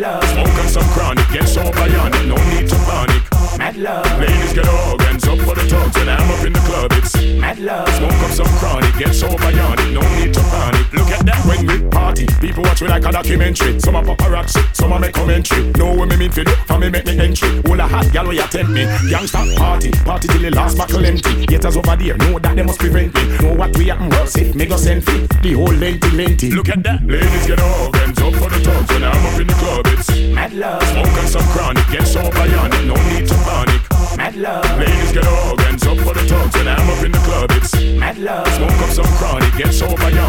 love. up some chronic, get so bionic, no need to panic. Mad love. Ladies get all hands up for the thugs, and I'm up in the club. It's mad love. Smoke up some chronic, get so bionic, no need to panic. Look at that when we party, people watch me like a documentary. Some are paparazzi, some are make commentary. No women mean for for me make me entry. All a hot gal will attend me. Gangsta party, party till the last buckle empty. Get us over there know that they must prevent me. Know what we happen, worse if me go send me. The whole lengthy, lengthy. Look at that, ladies get all hands up and some chronic, get so bionic, no need to panic. Mad love, ladies get hands up for the thugs when I'm up in the club. It's mad love, smoke up some chronic, get so bionic,